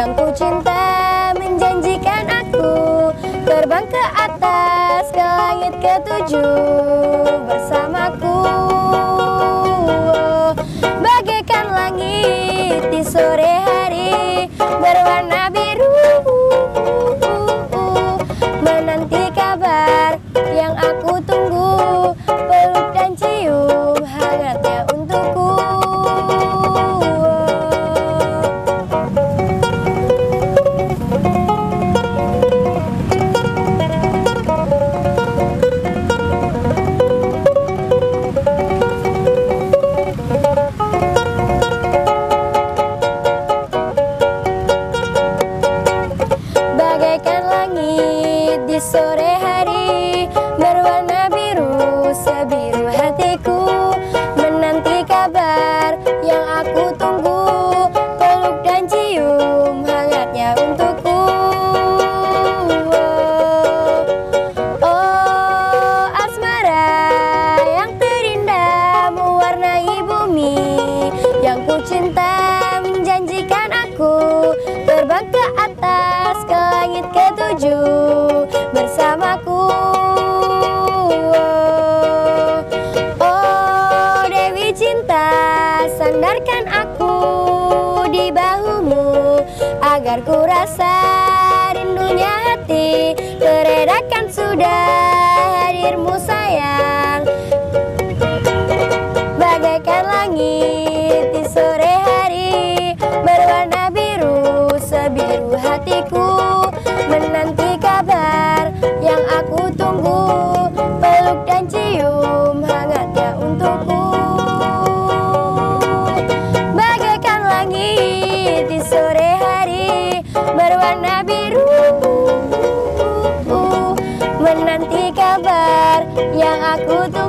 Pejamku cinta menjanjikan aku Terbang ke atas ke langit ketujuh. langit di sore hari Agar ku rasa rindunya hati. Teredakan sudah hadirmu 孤独。